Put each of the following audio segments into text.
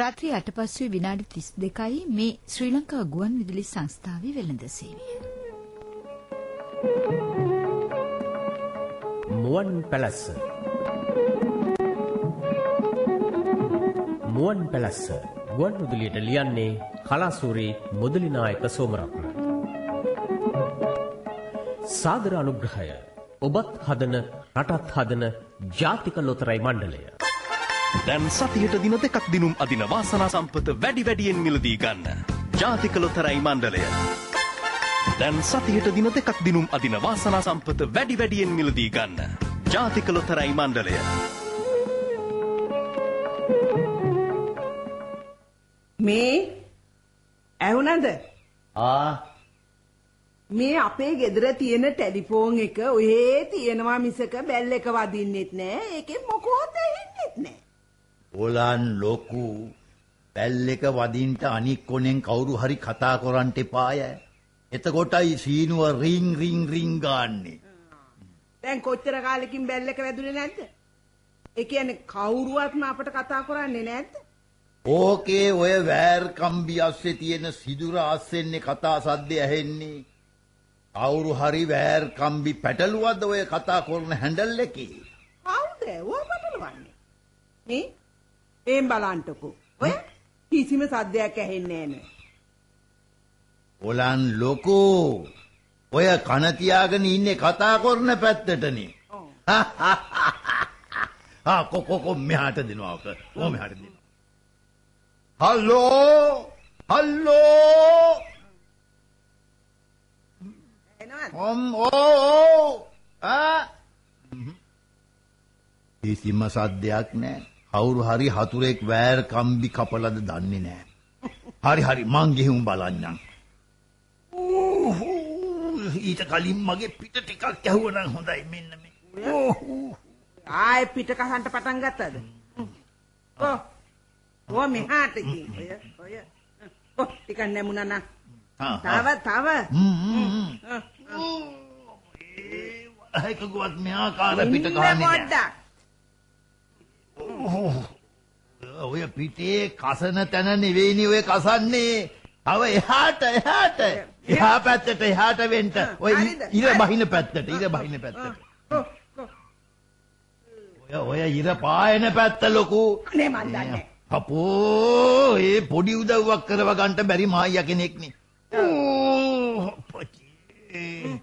රාත්‍රී 8 පසුවේ විනාඩි 32යි මේ ශ්‍රී ලංකා ගුවන් විදුලි සංස්ථාවේ වෙළඳ සේවය. මුවන් පැලස්ස මුවන් පැලස්ස ගුවන් විදුලියට ලියන්නේ කලාසූරි මුදලි නායක සෝමරත්න. සාදර අනුග්‍රහය ඔබත් හදන රටත් හදන ජාතික ලොතරැයි මණ්ඩලය. දැන් සතියට දින දෙකක් දිනුම් අදින වාසනා සම්පත වැඩි වැඩියෙන් මිලදී ගන්න. ජාතික ලොතරැයි මණ්ඩලය. දැන් සතියට දින දෙකක් දිනුම් අදින වාසනා සම්පත වැඩි වැඩියෙන් මිලදී ගන්න. ජාතික ලොතරැයි මණ්ඩලය. මේ ඇහුණද ආ මේ අපේ ගෙදර තියෙන ටෙලිෆෝන් එක ඔහේ තියෙනවා මිසක බැල් එක වදින්නෙත් නෑ ඒකෙන් මොකවත් ඇහෙන්නෙත් නෑ ඕලන් ලොකු පැල් එක වදින්ට අනික් කොනෙන් කවුරු හරි කතා කරන්ට එපාය. එතකොටයි සීනුව රින් රින් රින් ගාන්නේ. දැන් කොච්චර කාලෙකින් බැල් එක වැදුනේ නැද්ද ඒ කියන්නේ කවුරුවත්ම අපට කතා කරන්නේ නැද්ද ඕකේ ඔය වෑර් කම්බි අස්සේ තියෙන සිදුර අස්සෙන්නේ කතා සද්ද ඇහෙන්නේ. කවුරු හරි වෑර් කම්බි පැටලුවද්ද ඔය කතා කරන හැන්ඩල් එකේ. කවුද ඕව පටලවන්නේ මේ එම් බලන්ටකෝ ඔය කිසිම සද්දයක් ඇහෙන්නේ නෑ ඕලන් ලොකෝ. ඔය කන තියාගෙන ඉන්නේ කතා කරන පැත්තටනේ. ආ කොකොකො මෙහාට දෙනවා ඔක. ඕ මෙහාට දෙනවා. හල්ලෝ! එනවද? ඔම් ඕ! ආ! කිසිම සද්දයක් නැහැ. කවුරු හරි හතුරෙක් වෑර් කම්බි කපලද දන්නේ නැහැ. හරි හරි මං ගෙහුම් බලන්නම්. ඊට කලින් මගේ පිට ටිකක් ඇහුවනම් හොඳයි මෙන්න මේ. ආයෙ පිට කහන්න පටන් ගත්තද? ඔව්. ඔය මෙහාට ගිහින්. ඔය ඔය. ඔව් ටිකක් නැමුණා නා තව තව. හ්ම්, හ්ම්. අ, ඒකකුවත් මෙහා කාර පිට කහන්නේ නැහැ. ඔය පිටේ කසන තැන නෙවෙයිනි ඔය කසන්නේ. අව එහාට එහාට එහා පැත්තට එහාට වෙන්න. ඔය? ඉර. බහින පැත්තට ඉර බහින පැත්තට. ඔය ඔය ඉර පායන පැත්ත ලොකු. අනේ මන් දන්නේ. අපෝ ඒ පොඩි උදව්වක් කරව ගන්න බැරි මායියා කෙනෙක්නේ. ඕ අප්පච්චි.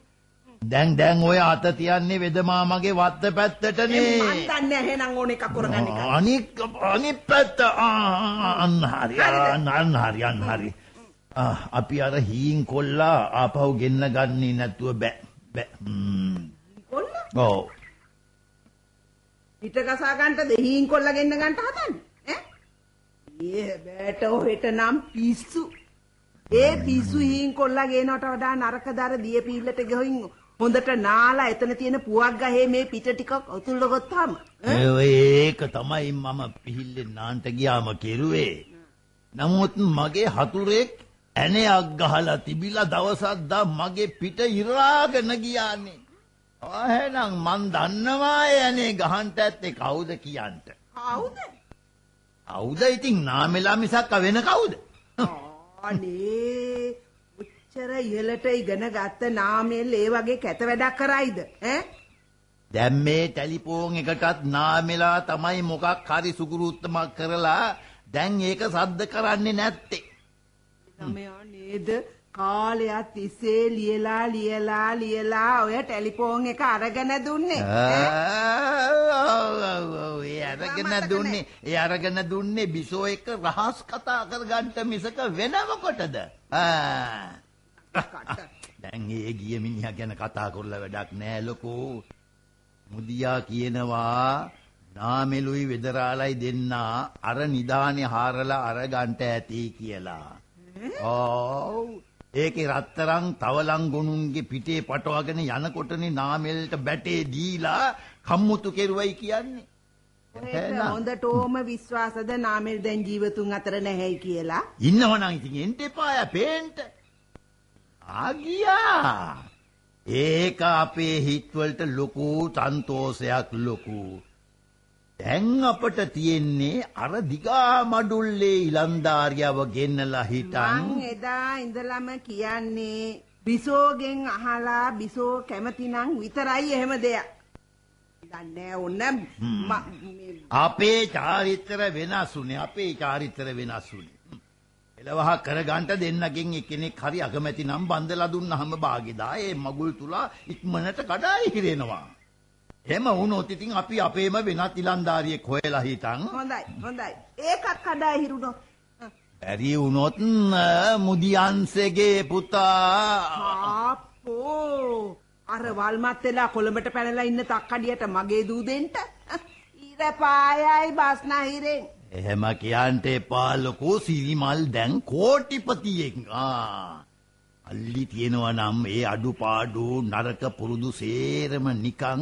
දැන් දැන් ඔය අත තියන්නේ වෙද මාමගේ වත්ත පැත්තටනේ. මන් දන්නේ එහෙනම් ඕන එකක් කරගන්න එක. අනික් අනිත් පැත්ත. අන්න හරි අන්න හරි අන්න හරි. අපි අර හීන් කොල්ලා ආපහු ගෙන්න ගන්නේ නැතුව බෑ බෑ. කොල්ල? ඔව්. පිට කසා ගන්නට දෙහින් කොල්ල ගෙන්න ගන්නට හදන්නේ? ඈ? ඊයේ බෑට ඔහෙට නම් පිස්සු. ඒ පිස්සු හීන් කොල්ලා ගේනවට වඩා නරකදර දිය පීල්ලට ගිහින් හොඳට නාලා එතන තියෙන පුවක් ගහේ මේ පිට ටිකක් අතුල්ල ගත්තාම ඒක තමයි මම පිහිල්ලෙන් නාන්ට ගියාම කෙරුවේ. නමුත් මගේ හතුරෙක් ඇණයක් ගහලා තිබිලා දවසක් දා මගේ පිට ඉරාගෙන ගියානේ. ආහෙනම් මන් දන්නවා ඇණේ ගහන්න ඇත්තේ කවුද කියන්ට. කවුද? කවුද? ඉතින් නාමෙලා මිසක් වෙන කවුද? අනේ උච්චර ඉහළට ඉගෙන ගත්ත නාමෙල් ඒ වගේ කැත වැඩක් කරයිද? ඈ? දැන් මේ ටෙලිෆෝන් එකටත් නාමෙලා තමයි මොකක් හරි සුගුරුත්තමක් කරලා දැන් ඒක සද්ද කරන්නේ නැත්තේ. ළමයා නේද? කාලයක් තිස්සේ ලියලා ලියලා ලියලා ඔය ටෙලිෆෝන් එක අරගෙන දුන්නේ. ඒ අරගෙන දුන්නේ. ඒ අරගෙන දුන්නේ බිසෝ එක රහස් කතා කරගන්න මිසක වෙන මොකටද? ආ. දැන් ඒ ගිය මිනිහා ගැන කතා කරලා වැඩක් නෑ ලොකෝ. මුදියා කියනවා නාමෙලුයි වෙදරාලයි දෙන්නා අර නිදානේ හාරලා අරගන්ට ඇති කියලා. ඔව්. ඒකේ රත්තරන් තවලන් ගොනුන්ගේ පිටේ පටවගෙන යනකොටනේ නාමෙල්ට බැටේ දීලා කම්මුතු කෙරුවයි කියන්නේ. හොඳටම විශ්වාසද නාමෙල් දැන් ජීවතුන් අතර නැහැයි කියලා ඉන්නවනම් ඉතින් එන්න එපාය පේන්ට. ආගියා. ඒක අපේ හිත් වලට ලොකු සන්තෝෂයක් ලොකු. දැන් අපට තියෙන්නේ අර දිගා මඩුල්ලේ ඉලන්දාරියව ගෙන්නලා හිටන් මං එදා ඉඳලම කියන්නේ බිසෝගෙන් අහලා බිසෝ කැමතිනම් විතරයි එහෙම දෙයක්. දන්නේ මේ අපේ චාරිත්‍ර වෙනස් වුනේ අපේ චාරිත්‍ර වෙනස් එලවහ කරගන්ට දෙන්නකින් එක්කෙනෙක් හරි අකමැති නම් බන්දලා දුන්නහම භාගෙදා ඒ මගුල් තුලා ඉක්මනට කඩා ඉහිරෙනවා. එහෙම වුණොත් ඉතින් අපි අපේම වෙනත් ඉලන්දාරියෙක් හොයලා හිටන් හොඳයි හොඳයි. ඒකත් කඩා හිරුණොත්. බැරි වුණොත් මුදියන්සේගේ පුතා ආපෝ අර වල්මත් වෙලා කොළඹට පැනලා ඉන්න තක්කඩියට මගේ දූ දෙන්න ඊර පායයි බස්නා හිරෙන් එහෙම කියන්ට එපා ලොකෝ සිරිමල්. දැන් කෝටිපතියෙක්. ආ. අල්ලි තියෙනවා නම් ඒ අඩුපාඩු නරක පුරුදු සේරම නිකන්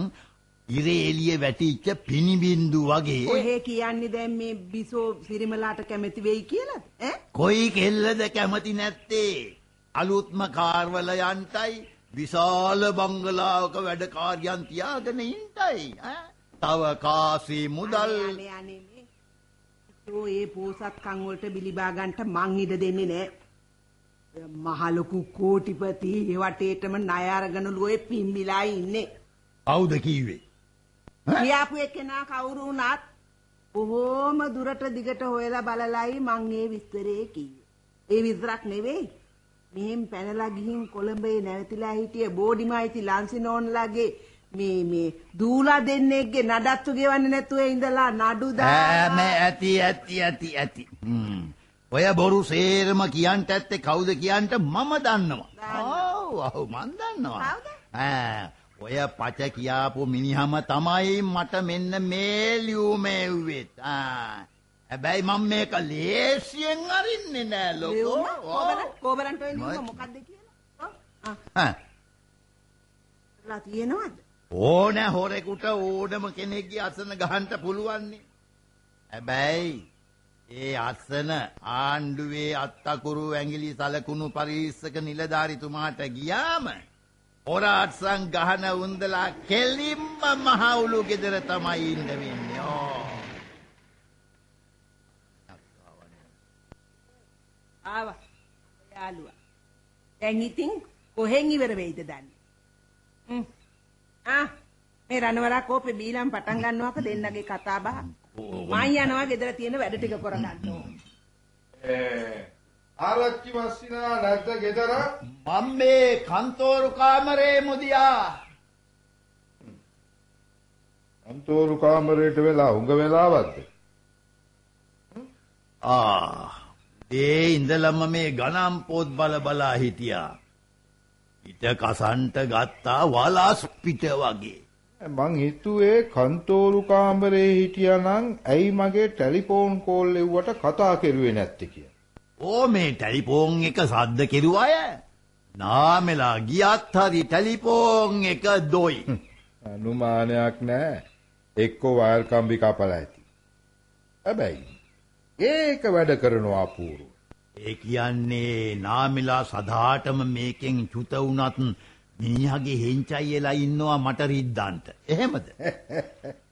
ඉරේ එළිය වැටිච්ච පිනිබින්දු වගේ. ඔහේ කියන්නේ දැන් මේ බිසෝ සිරිමලාට කැමති වෙයි කියලාද ඈ? කොයි කෙල්ලද කැමති නැත්තේ? අලුත්ම කාර්වල යන්ටයි විශාල බංගලාවක වැඩකාරියන් තියාගෙන ඉන්ටයි ඈ? තව කාසි මුදල්. අනේ අනේ ඔය ඒ පෝසත්කම් වලට බිලිබා ගන්නට මං ඉඩ දෙන්නේ නෑ. මහ ලොකු කෝටිපති ඒ වටේටම ණය අරගෙනලු ඔය පිම්බිලා ඉන්නේ. කවුද කිව්වේ කියාපු එකනා කවුරු වුණත් බොහෝම දුරට දිගට හොයලා බලලයි මං ඒ විස්තරේ කිව්වේ. ඒ විතරක් නෙවෙයි. මෙහෙන් පැනලා ගිහින් කොළඹේ නැවතිලා හිටිය බෝඩිමයිති ලන්සිනෝන්ලාගේ මේ මේ දූලා දෙන්නෙක්ගේ නඩත්තු ගෙවන්නේ නැතුව ඉඳලා නඩු දාලා ඇති ඇති ඇති ඇති. ඔය බොරු සේරම කියන්ට ඇත්තේ කවුද කියන්ට මම දන්නවා. ඔව් ඔව් මන් දන්නවා. ඔය පච කියාපු මිනිහම තමයි මට මෙන්න මේ ලියුම එව්වෙත්. ආ හැබැයි මම මේක ලේසියෙන් අරින්නේ නෑ ලොකෝ. කෝබල කෝබලන්ට ඔය? ලියුම මොකද්ද? කියලා? ආ, ආ, ලා තියෙනවද? ඕන හොරෙකුට ඕනම කෙනෙක්ගේ අසන ගහන්ට පුළුවන්නේ. හැබැයි ඒ අස්සන ආණ්ඩුවේ අත්තකුරු ඇඟිලි සලකුණු පරිස්සක නිලධාරිතුමාට ගියාම හොරාත්සන් ගහන උන්දලා කෙලින්ම මහවුලු ගෙදර තමයි ඉන්න වෙන්නේ. ඕ. ආවා. යාළුවා. දැන් ඉතින් කොහෙන් ඉවර වෙයිද දන්නේ? හ්ම්. ආ මේ රණවලා කෝපේ බීලම් පටන් ගන්නවක දෙන්නගේ කතා බහ. මං යනවා ගෙදර තියෙන වැඩ ටික කරගන්න ඕන. ආරච්චි මස්සිනා නැද්ද ගෙදර? මම මේ කන්තෝරු කාමරේ මුදියා. අන්තෝරු කාමරයට වෙලා උඟ වෙලාවක්ද? ආ ඒ ඉඳලම මේ ගණන් පොත් බල බලා හිටියා. පිට කසන්ට ගත්තා වලාස් පිට වගේ. මං හිතුවේ කන්තෝරු කාමරේ හිටියානම් ඇයි මගේ ටෙලිෆෝන් කෝල් එව්වට කතා කරුවේ නැත්තේ කියලා. ඕ මේ ටෙලිෆෝන් එක සද්ද කෙරුවාය. නාමෙලා ගියත් හරි ටෙලිෆෝන් එක දොයි. අනුමානයක් නැහැ. එක්කෝ වයර් කම්බි කපලා ඇති. හැබැයි ඒක වැඩ කරනවා අපූර්ව. ඒ කියන්නේ නාමෙලා සදාටම මේකෙන් චුත වුණත් මිනිහගේ හෙංචයි එලා ඉන්නවා මට රිද්දන්ට. එහෙමද?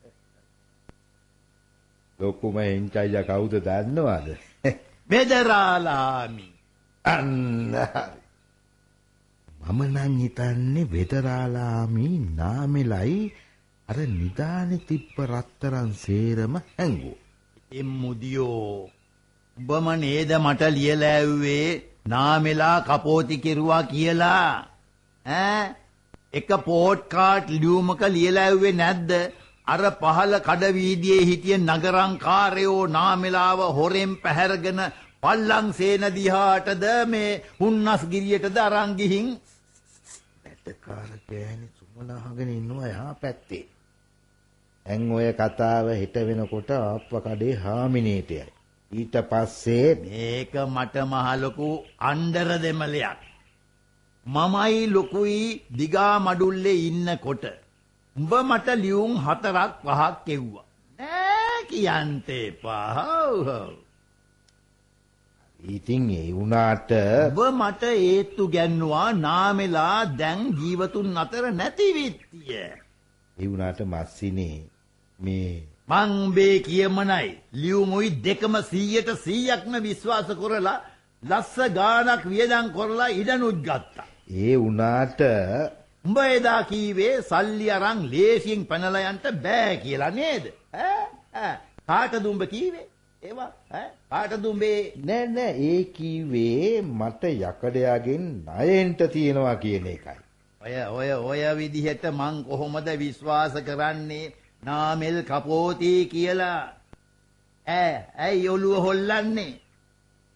ලොකුම එන්චයියා කවුද දන්නවද? බෙදරාලාමි. අන්න. මම නම් හිතන්නේ වෙදරාලාමි නාමෙලයි අර නිදානේ තිබ්බ රත්තරන් සේරම හැංගුවා. ඉතින් මුදියෝ උඹම නේද මට ලියලා ඇව්වේ? නාමෙලා කපෝති කෙරුවා කියලා. ඈ? එක පෝට් කාඩ් ලියුමක ලියලා ඇව්වේ නැද්ද? අර පහල කඩ වීදියේ හිටිය නගරංකාරයෝ නාමෙලාව හොරෙන් පැහැරගෙන පල්ලං සේන දිහාටද මේ හුන්නස් ගිරියටද අරන් ගිහින්? වැඩකාර ගෑණි සුමන අහගෙන ඉන්නවා එහා පැත්තේ. දැන් ඔය කතාව හිට වෙනකොට ආප්ප කඩේ හාමිනේටයයි. ඊට පස්සේ මේක මට මහ ලොකු අණ්ඩර දෙමලයක්. මමයි ලොකුයි දිගා මඩුල්ලේ ඉන්නකොට උඹ මට ලියුම් හතරක් පහක් කෙව්වා. නෑ කියන්ට එපා. ඉතින් ඒ වුණාට ඔබ මට ඒත්තු ගැන්නවා නාමෙලා දැන් ජීවතුන් අතර නැති විත්තිය. ඒ වුණාට මස්සිනේ මේ උඹේ කියමනයි ලියුමුයි දෙකම 100ට 100ක්ම විශ්වාස කරලා ලස්ස ගානක් වියදම් කරලා ඉඩනුත් ගත්තා. ඒ උනාට උඹ එදා කීවේ සල්ලි අරන් ලේසියෙන් පැනලා යන්න බෑ කියලා නේද? ඈ කාටද උඹ කීවේ? ඒවා ඈ කාටද උඹේ නෑ නෑ ඒ කිව්වේ මට යකඩයාගෙන් ණයෙන්ට තියෙනවා කියන එකයි. ඔය ඔය ඔය විදිහට මං කොහොමද විශ්වාස කරන්නේ නාමෙල් කපෝති කියලා. ඈ ඇයි ඔළුව හොල්ලන්නේ?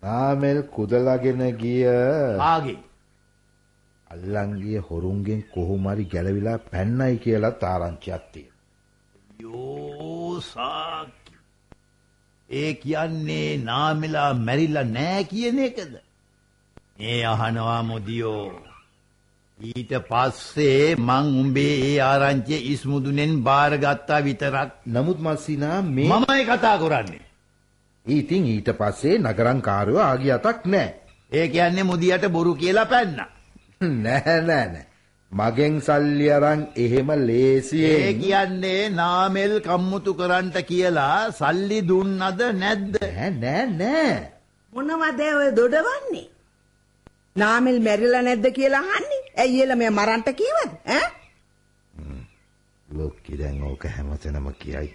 නාමල් කුදලාගෙන ගිය ආගේ. අල්ලන් ගිය හොරුන්ගෙන් කොහොම හරි ගැලවිලා පැන්නයි කියලා තාරංචියක් තියෙනවා. යෝසාකි ඒ කියන්නේ නාමෙලා මැරිලා නෑ කියන එකද? මේ අහනවා මොදියෝ ඊට පස්සේ මං උඹේ ඒ ආරංචිය ඉස්මුදුනෙන් බාරගත්තා විතරක් නමුත් මස්සිනා මේ මමයි කතා කරන්නේ ඉතින් ඊට පස්සේ නගරංකාරයෝ ආගිය අතක් නෑ. ඒ කියන්නේ මුදියට බොරු කියලා පැන්නා නෑ නෑ නෑ. මගෙන් සල්ලි අරන් එහෙම ඒ ලේසියෙන් කියන්නේ නාමෙල් කම්මුතු කරන්ට කියලා සල්ලි දුන්නද නැද්ද නෑ නෑ නෑ. මොනවද ඔය දොඩවන්නේ? නාමල් මැරිලා නැද්ද කියලා අහන්නේ? ඇයි එළ මෙයා මරන්ට කීවද? ඈ? ලොක්කි දැන් ඕක හැමතැනම කියයි.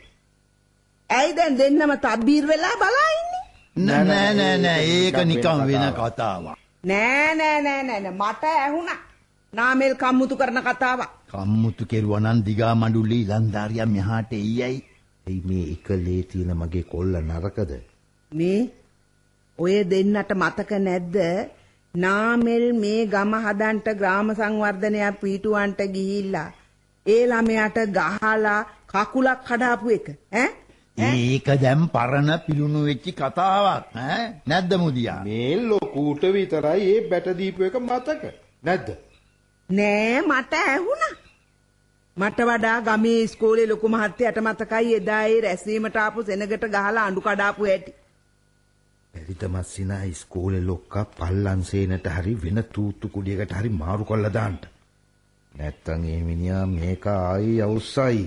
ඇයි දැන් දෙන්නම තබ්බීර් වෙලා බලා ඉන්නේ? නෑ නෑ නෑ නෑ ඒක නිකන් වෙන කතාවක්. නෑ නෑ නෑ නෑ මට ඇහුණා. නාමල් කම්මුතු කරන කතාවක්. කම්මුතු කෙරුවා නම් දිගා මඩුල්ලේ ඉලන්දාරියා මෙහාට එయ్యයි එයි මේ එක ලේ තියෙන මගේ කොල්ල නරකද? මේ ඔය දෙන්නට මතක නැද්ද? නාමල් මේ ගම හදන්ට ග්‍රාම සංවර්ධනයක් පිටුවන්ට ගිහිල්ලා ඒ ළමයාට ගහලා කකුලක් කඩාපු එක ඈ ඒක දැන් පරණ පිලුණු වෙච්ච කතාවක් ඈ නැද්ද මුදියා මේ ලොකුට විතරයි ඒ බැට දීපු එක මතක. නැද්ද? නෑ මට ඇහුණා. මට වඩා ගමේ ඉස්කෝලේ ලොකු මහත්තයාට මතකයි එදා ඒ රැස්වීමට ආපු සෙනගට ගහලා අඬු කඩාපු හැටි. බැරිද මස්සිනා ඉස්කෝලේ ලොක්කා පල්ලන්සේනට හරි වෙන තූත්තු කුඩියකට හරි මාරු කරලා දාන්න. නැත්තම් ඒ මිනිහා මේක ආයි අවුස්සයි.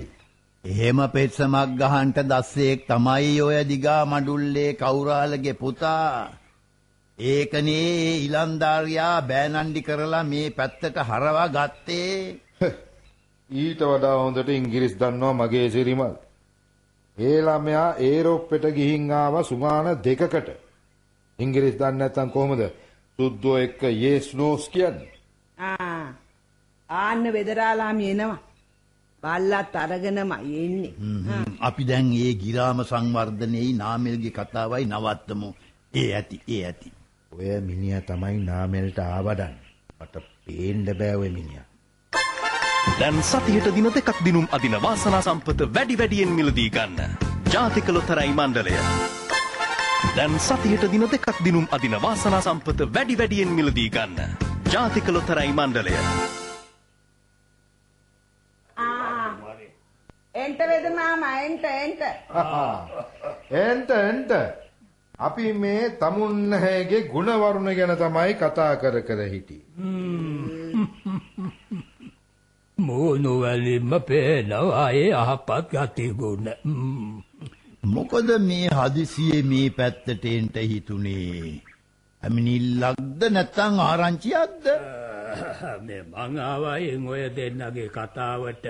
එහෙම පෙත්සමක් ගහන්ට දස්සෙක් තමයි ඔය දිගා මඩුල්ලේ කවුරාලගේ පුතා ඒකනේ ඒ ඉලන්දාරියා බෑනන්ඩි කරලා මේ පැත්තට හරවා ගත්තේ ඊට වඩා හොඳට ඉංග්‍රීසි දන්නවා මගේ සිරිමල්. ඒ ළමයා ඒරොප්පෙට ගිහින් ආවා සුමාන දෙකකට. ඉංග්‍රීසි දන්නේ නැත්නම් කොහොමද සුද්දෝ එක්ක yes no's කියන්නේ? ආ ආන්න වෙදරාලාමි එනවා. බල්ලත් අරගෙනමයි එන්නේ. අපි දැන් ඒ ගිරාම සංවර්ධනයේ නාමල්ගේ කතාවයි නවත්තමු ඒ ඇති ඒ ඇති ඔය මිනිහා තමයි නාමෙල්ට ආවඩන්. මට පේන්න බෑ ඔය මිනිහා. දැන් සතියට දින දෙකක් දිනුම් අදින වාසනා සම්පත වැඩි වැඩියෙන් මිලදී ගන්න. ජාතික ලොතරැයි මණ්ඩලය. දැන් සතියට දින දෙකක් දිනුම් අදින වාසනා සම්පත වැඩි වැඩියෙන් මිලදී ගන්න. ජාතික ලොතරැයි මණ්ඩලය. එන්ට වෙද මාමා එන්ට එන්ට. එන්ට එන්ට අපි මේ තමුන්නහගේ ගුණවරුණ ගැන තමයි කතා කර කර හිටියේ. මූනුවලින්ම පේනවා ඒ අහපත් ගතිගුණ. ම්. මොකද මේ හදිසියේ මේ පැත්තට එන්ට හිතුනේ ඇමිනිල්ලක්ද නැත්තං ආරංචියක්ද මේ මං ආවයින් ඔය දෙන්නගේ කතාවට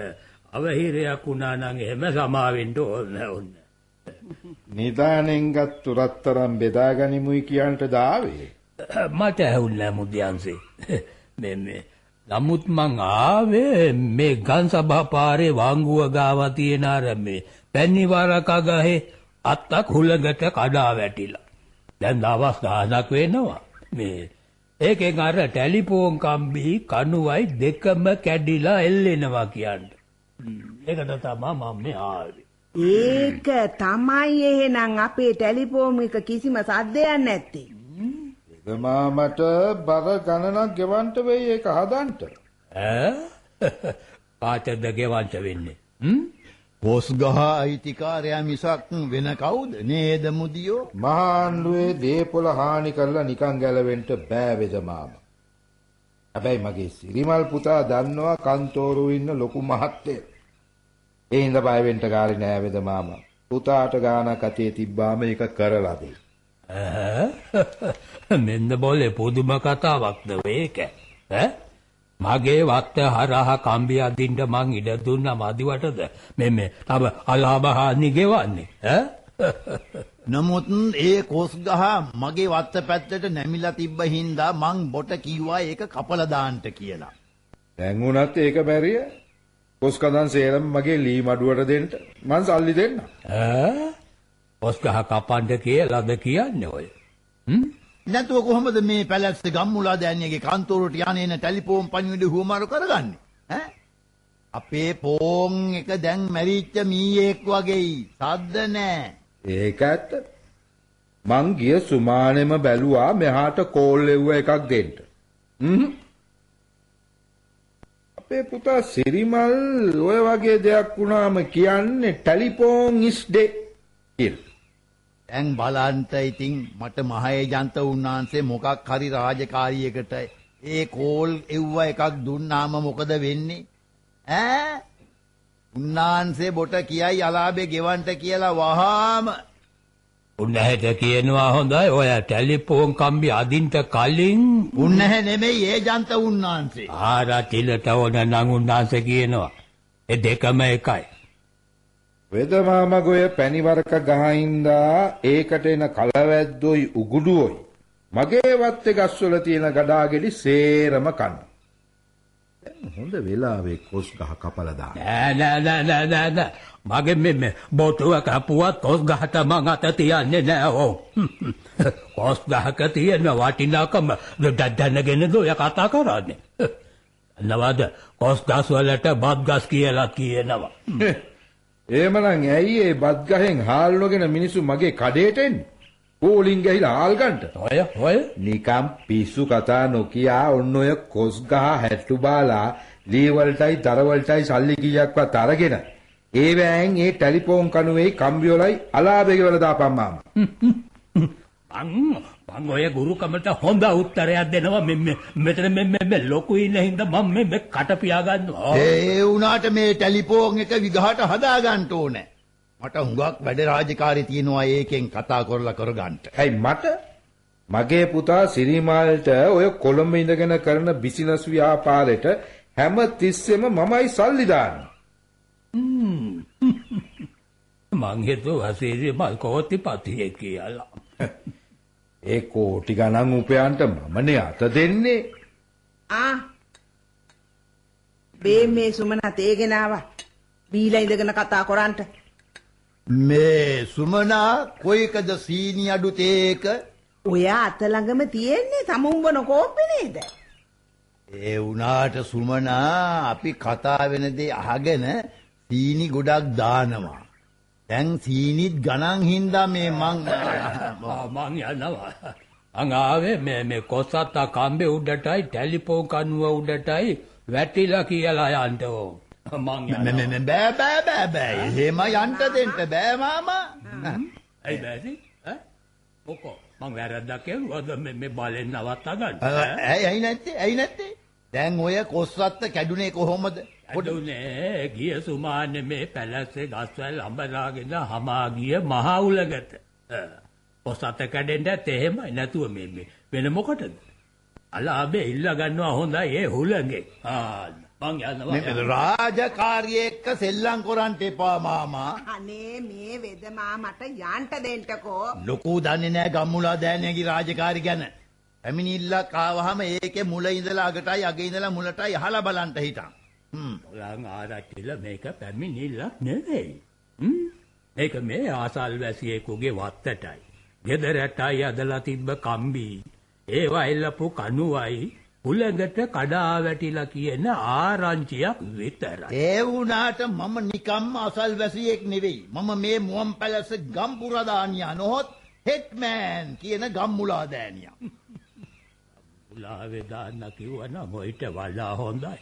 අවහිරයක් වුණා නම් එහෙම සමාවෙන්න ඕන ඕන. නිදානෙන් ගත්තු රත්තරම් බෙදාගනිමුයි කියන්ට දාවේ. මට ඇහුන්න මුද්‍යන්සේ. මේ මේ නමුත් මං ආවේ මේ ගන් සභා පාරේ වාංගුව ගාව තියෙන අර මේ පැන්නිවාරක ගහේ අත්තක් හුලඟට කඩා වැටිලා. දැන් දවස් ගානක් වෙනවා. මේ ඒකෙන් අර ටෙලිෆෝන් කම්බි කණුවයි දෙකම කැඩිලා එල්ලෙනවා කියන්න. ඒකට තමයි මම මේ ආවේ. ඒක තමයි එහෙනම් අපේ ටෙලිෆෝන් එක කිසිම සද්දයක් නැත්තේ. එදමාමට බර ගණනක් ගෙවන්ට වෙයි ඒක හදන්ට. ඈ පාතද ගෙවන්ට වෙන්නේ. හ්ම්? පොස් ගහ අයිතිකාරයා මිසක් වෙන කවුද නේද මුදියෝ මහාන්ඩුවේ දේපොළ හානි කරලා නිකං ගැලවෙන්ට බෑවෙදමාම. හැබැයි මගේ සිරිමල් පුතා දන්නවා කන්තෝරු ඉන්න ලොකු මහත්තය. ඒ හින්ද බයවෙන්ට කාරි නෑවෙදමාම. පුතාට ගානක් අතේ තිබ්බාම ඒක කරලා දෙයි. මෙන්න බොලේ පුදුම කතාවක්ද මේක ඈ? මගේ වත්ත හරහා කම්බි අදින්න මං ඉඩ දුන්නා මදිවටද මේ මේ තව අලාභහානි ගෙවන්නේ ඈ? නමුත් ඒ කොස් ගහ මගේ වත්ත පැත්තට නැමිලා තිබ්බ හින්දා මං බොට කිව්වා ඒක කපලා දාන්න කියලා. දැන් උනත් ඒක බැරිය. කොස් කඳන් සේරම මගේ ලී මඩුවට දෙන්න. මං සල්ලි දෙන්න. ඈ? පොස් ගහ කපන්න කියලාද කියන්නේ ඔය හ්ම් නැතුව කොහොමද මේ පැලැස්ස ගම්මුලා දෑනියගේ කන්තෝරට යන්නේන ටෙලිෆෝන් පණිවිඩ හුවමාරු කරගන්නේ ඈ අපේ පෝන් එක දැන් මැරිච්ච මීයෙක් වගේයි සද්ද නෑ ඒක ඇත්ත. මං ගිය සුමානෙම බැලුවා මෙහාට කෝල් එව්ව එකක් දෙන්න. හ්ම්. අපේ පුතා සිරිමල් ඔය වගේ දෙයක් වුණාම කියන්නේ ටෙලිෆෝන් ඉස් ඩේ කියලා. දැන් බලන්ට ඉතින් මට මහේජන්ත උන්නාන්සේ මොකක් හරි රාජකාරියකට ඒ කෝල් එව්ව එකක් දුන්නාම මොකද වෙන්නේ? ඈ? උන්නාන්සේ බොට කියයි අලාබේ ගෙවන්ට කියලා වහාම. උන්නහැට කියනවා හොඳයි ඔය ටෙලිෆෝන් කම්බි අදින්ට කලින්. උන්නහැ නෙමෙයි ඒජන්ත උන්නාන්සේ ආරතිලට ඕන නම් උන්නාන්සේ කියනවා. ඒ දෙකම එකයි වෙද මාමගොය පැණිවරක ගහින්දා ඒකට එන කලවැද්දොයි උගුඩුවොයි. මගේ වත්තේ ගස්වල තියෙන ගඩාගෙඩි සේරම කන්න. දැන් හොඳ වෙලාවේ කොස් ගහ කපලා දාන්න. නෑ නෑ නෑ නෑ නෑ මගේ මේ මේ බොතුව කපුවත් කොස් ගහට මං අත තියන්නේ නෑ ඕ කොස් ගහක තියෙන වටිනාකම දැනගෙනද ඔය කතා කරන්නේ. නවද? කොස් ගස් වලට බත් ගස් කියලා කියනවා එහෙමනම් ඇයි ඒ බත් ගහෙන් හාල් නොගෙන මිනිස්සු මගේ කඩේට එන්නේ? කෝලින් ගහිලා හාල් ගන්නට. ඔය ඔය නිකම් පිස්සු කතා නොකිය ඔන්න ඔය කොස් ගහ හැට්ටු බාලා ලී වලටයි දර වලටයි සල්ලි කීයක්වත් අරගෙන ඒවෑන් ඒ ටෙලිෆෝන් කණුවේ කම්බි වලයි අලාභේ වල දාපන් මාමා. මං මං ඔය ගුරුකමට හොඳ උත්තරයක් දෙනවා මෙ මෙතන මෙ මෙ- ලොකු ඉන්න හින්දා මම මේ මේ කට පියාගන්නවා ඒ වුණාට මේ ටෙලිෆෝන් එක විගහට හදා ගන්න ඕනේ. මට හුඟක් වැඩ රාජකාරී තියෙනවා ඒකෙන් කතා කරලා කරගන්න. ඇයි මට මගේ පුතා සිරිමාල්ට ඔය කොළඹ ඉඳගෙන කරන බිසිනස් ව්‍යාපාරෙට හැම තිස්සෙම මමයි සල්ලි දාන්නේ. මං හිතුවා සීරි මල් කෝටි පතියේ කියලා ඒ කෝටි ගණන් උපයන්ට මමනේ අත දෙන්නේ. ආ බේ මේ සුමනත් ඒගෙන ආවා. බීලා ඉඳගෙන කතා කරන්ට. මේ සුමනා කොයිකද සීනි අඩු තේක ඔයා අත ළඟම තියෙන්නේ තමුම්බන කෝප්පේ නේද? ඒ වුණාට සුමනා අපි කතා වෙන දේ අහගෙන සීනි ගොඩක් දානවා. දැන් සීනිත් ගණන් හින්දා මේ මං මං යනවා. මං ආවේ මේ මේ කොසත්ත කම්බේ උඩටයි ටෙලිෆෝන් කනුව උඩටයි වැටිලා කියලා යන්න ඕ. මං යනවා. බෑ බෑ බෑ බෑ. එහෙම යන්න දෙන්න බෑ මාමා. ඇයි බැරි ඈ? මොකෝ? මං වැරද්දක් කරුවද මේ මේ බලෙන් නවත්තා ගන්න? අ, ඇයි ඇයි නැත්තේ? ඇයි නැත්තේ? දැන් ඔය කොස්වත්ත කැඩුනේ කොහොමද අඩුනේ ගිය සුමානේ මේ පැලැස්සේ ගස්වැල් අඹරාගෙන හමා ගිය මහා උලකට පොසත කැඩෙන්න ඇත්ත එහෙමයි. නැතුව මේ මේ වෙන මොකටද? අලාබේ ඉල්ල ගන්නවා හොඳයි ඒ හුලගේ. ආ මං මේ යනවා. රාජකාරිය එක්ක සෙල්ලම් කරන්න එපා මාමා. අනේ මේ වෙදමා මට යන්ට දෙන්නකෝ. ලොකු දන්නේ නැහැ ගම්මුලා දෑනියගේ රාජකාරි ගැන. පැමිණිල්ලක් ආවහම ඒකේ මුල ඉඳලා අගටයි අග ඉඳලා මුලටයි අහලා බලන්න හිටන්. හ්ම්. ඔලන් ආරච්චිල මේක පැමිණිල්ලක් නෙවෙයි හ්ම්? මේක මේ ආසල් වැසියෙකුගේ වත්තටයි ගෙදරටයි අදලා තිබ්බ කම්බි ඒවා එල්ලපු කණුවයි උලඟට කඩා වැටිලා කියන ආරංචියක් විතරයි ඒ වුණාට මම නිකම්ම අසල් වැසියෙක් නෙවෙයි. මම මේ මුවන් පැලස ගම්පුරදානියා නොහොත් හෙට්මෑන් කියන ගම්මුලා දෑනියා. උලාවේ දාන්න කිව්වනම් ඔයිට වඩා හොඳයි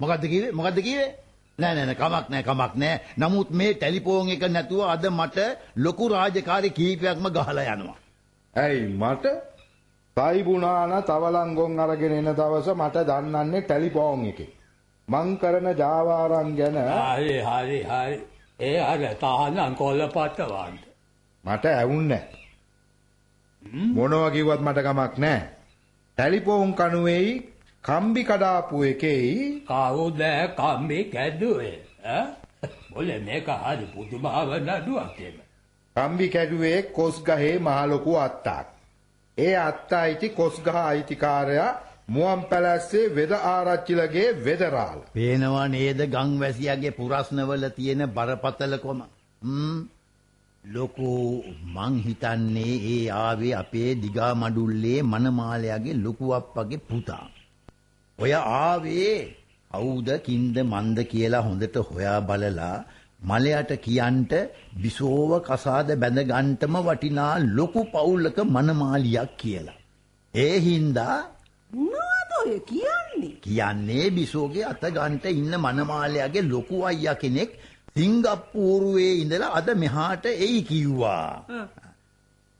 මොකද්ද කිව්වේ? මොකද්ද කිව්වේ? නෑ නෑ නෑ කමක් නෑ කමක් නෑ. නමුත් මේ ටෙලිෆෝන් එක නැතුව අද මට ලොකු රාජකාරි කීපයක්ම ගහලා යනවා. ඇයි මට සයිබුණාන තවලංගොන් අරගෙන එන දවස මට දන්නන්නේ ටෙලිෆෝන් එකේ. මං කරන ජාවාරම් ගැන හරි හරි හරි ඒ අර තහනම් කොල්ල පට්ටවන්ට. මට ඇවුන්නේ මොනවා කිව්වත් මට කමක් නැහැ. ටෙලිෆෝන් කණුවේයි කම්බි කඩාපු එකේයි කවුද කම්බි කැඩුවේ? ඈ? මොලේ මේක හරි පුදුමාව නඩුවක් එම. කම්බි කැඩුවේ කොස්ගහේ මහ ලොකු අත්තක්. ඒ අත්ත අයිති කොස්ගහ අයිතිකාරයා මුවන් පැලැස්සේ වෙද ආරච්චිලගේ වෙදරාල. පේනවා නේද ගංවැසියාගේ පුරස්නවල තියෙන බරපතලකම. ලොකු මං හිතන්නේ ඒ ආවේ අපේ දිගා මඩුල්ලේ මනමාලයාගේ ලොකු අප්පගේ පුතා. ඔය ආවේ කවුද කින්ද මන්ද කියලා හොඳට හොයා බලලා මලයට කියන්ට බිසෝව කසාද බැඳ ගන්නටම වටිනා ලොකු පවුලක මනමාලියක් කියලා. ඒ හින්දා මොනවද ඔය කියන්නේ? කියන්නේ බිසෝගේ අත ගන්ට ඉන්න මනමාලයාගේ ලොකු අයියා කෙනෙක් සිංගප්පූරුවේ ඉඳලා අද මෙහාට එයි කිව්වා.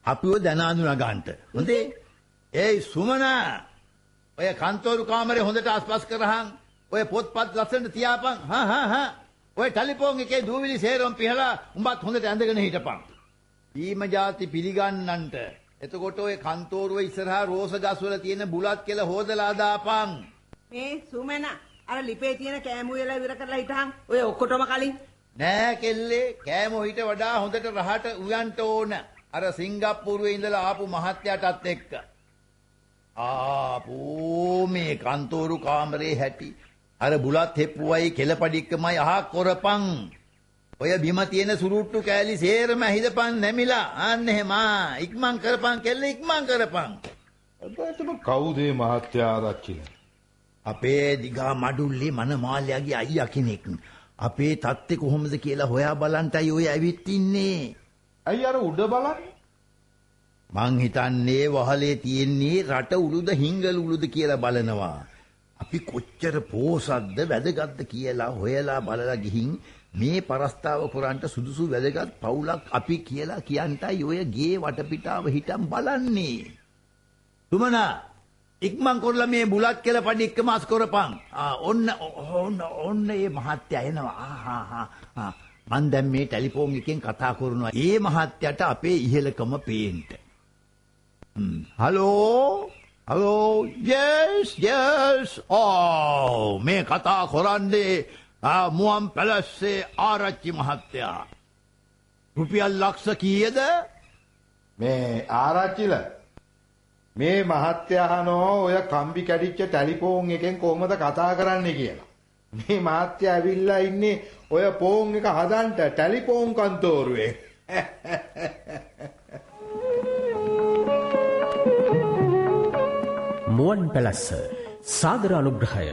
අපිව දැන අඳුනා ගන්නට. හොඳේ. ඒයි සුමන ඔය කන්තෝරු කාමරේ හොඳට අස්පස් කරහන්. ඔය පොත්පත් ලස්සනට තියාපන්. හා හා හා. ඔය ටෙලිෆෝන් එකේ දූවිලි සේරම් පිහලා උඹත් හොඳට ඇඳගෙන හිටපන්. ඊම ಜಾති පිළිගන්නන්ට. එතකොට ඔය කන්තෝරුව ඉස්සරහා රෝස ගස්වල තියෙන බුලත් කියලා හොදලා දාපන්. මේ සුමන අර ලිපේ තියෙන කෑමු වෙලා ඉවර කරලා හිටහන්. ඔය ඔක්කොටම කලින් නෑ කෙල්ලේ කෑම හිට වඩා හොඳට රහට උයන්ට ඕන. අර සිංගප්පූරුවේ ඉඳලා ආපු මහත්තයාටත් එක්ක. ආපෝ මේ කන්තෝරු කාමරේ හැටි. අර බුලත් හෙප්පුවයි කෙලපඩික්කමයි අහ කොරපන්. ඔය බිම තියෙන සුරුට්ටු කෑලි සේරම හිදපන් නැමිලා. අන්න එහෙම ඉක්මන් කරපන් කෙල්ල ඉක්මන් කරපන්. ඇත්තටම කවුද මේ මහත්තයා ආරච්චිල? අපේ දිගා මඩුල්ලේ මනමාලයාගේ අයියා කෙනෙක්. අපේ තත්ත්වය කොහොමද කියලා හොයා බලන්ටයි ඔය ඇවිත් ඉන්නේ. ඇයි අර උඩ බලන්නේ? මං හිතන්නේ වහලේ තියෙන්නේ රට උළුද හිංගල උළුද කියලා බලනවා. අපි කොච්චර පෝසත්ද වැදගත්ද කියලා හොයලා බලලා ගිහින් මේ පරස්තාව කරන්ට සුදුසු වැදගත් පවුලක් අපි කියලා කියන්ටයි ඔය ගේ වටපිටාව හිටම් බලන්නේ. තුමනා ඉක්මන් කරලා මේ බුලත් කියලා පඩි එක්කම අස් කරපන්. ආ ඔන්න ඔන්න ඔන්න මේ මහත්තයා එනවා. ආහා ආ මන් දැන් මේ ටෙලිෆෝන් එකෙන් කතා කරනවා. ඒ මහත්තයාට අපේ ඉහළකම පේන්න. හලෝ හලෝ yes yes ඕ මේ කතා කරන්නේ ආ මුවන් පැලස්සේ ආරච්චි මහත්තයා. රුපියල් ලක්ෂ කීයද? මේ ආරච්චිල මේ මහත්තයා අහනවා ඔය කම්බි කැඩිච්ච ටෙලිෆෝන් එකෙන් කොහොමද කතා කරන්නේ කියලා. මේ මහත්තයා ඇවිල්ලා ඉන්නේ ඔය ෆෝන් එක හදන්න ටෙලිෆෝන් කන්තෝරුවේ. මුවන් පැලස්ස සාදර අනුග්‍රහය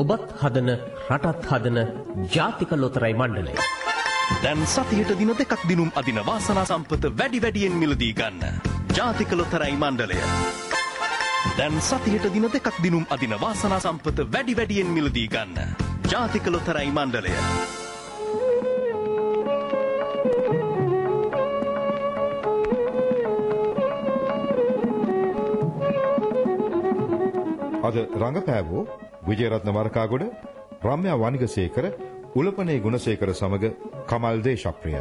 ඔබත් හදන රටත් හදන ජාතික ලොතරයි මණ්ඩලය. දැන් සතියට දින දෙකක් දිනුම් අදින වාසනා සම්පත වැඩි වැඩියෙන් මිලදී ගන්න. ජාතික ලොතරැයි මණ්ඩලය. දැන් සතියට දින දෙකක් දිනුම් අදින වාසනා සම්පත වැඩි වැඩියෙන් මිලදී ගන්න. ජාතික ලොතරැයි මණ්ඩලය. අද රංගපෑවෝ විජයරත්න වරකාගොඩ රම්‍යා වනිගසේකර උලපනේ ගුණසේකර සමග කමල් දේශප්‍රිය.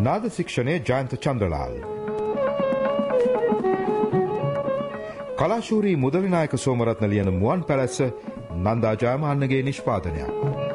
නාද ශික්ෂණය ජයන්ත චන්ද්‍රලාල්. කලාශූරී මුදලිනායක සෝමරත්න ලියන මුවන් පැලැස්ස නන්දා ජයමාන්නගේ නිෂ්පාදනයක්.